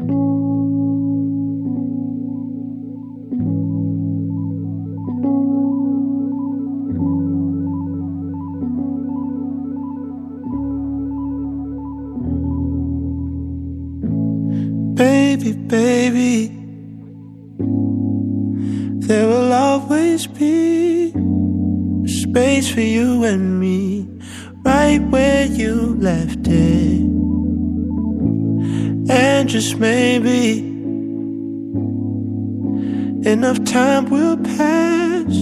Baby, baby, there will always be space for you and me, right where you left it. And just maybe enough time will pass.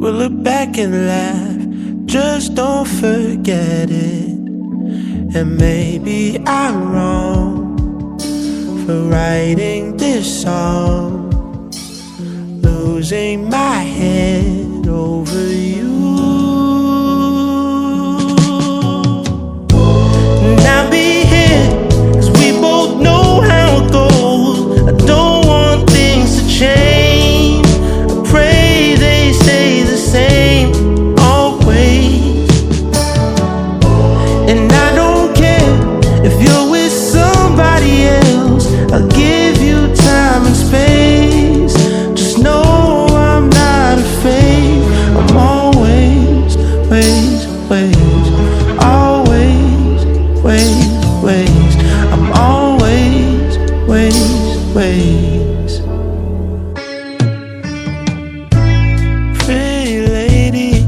We'll look back and laugh, just don't forget it. And maybe I'm wrong for writing this song. Losing my head over you. And I don't care if you're with somebody else. I'll give you time and space. Just know I'm not afraid. I'm always, ways, ways, always, ways. I'm always, ways, ways. Pretty lady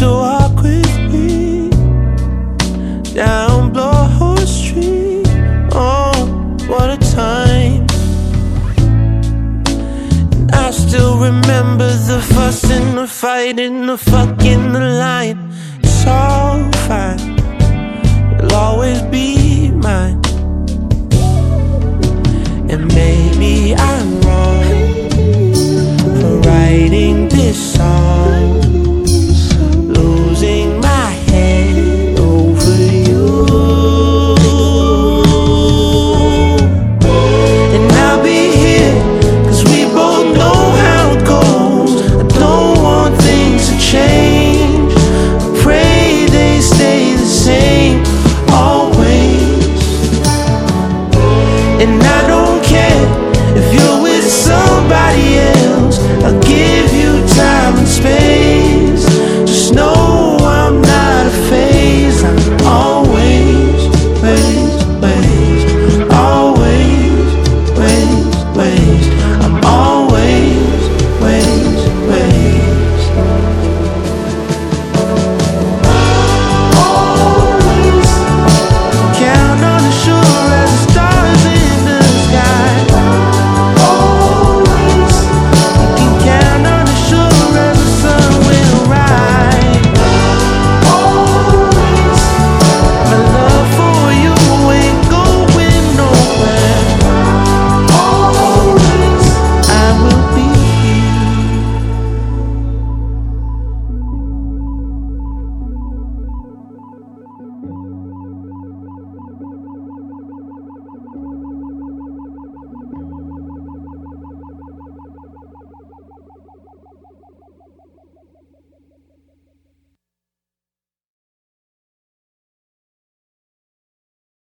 to walk fussing, the fighting, the fucking, the line. It's all fine. You'll always be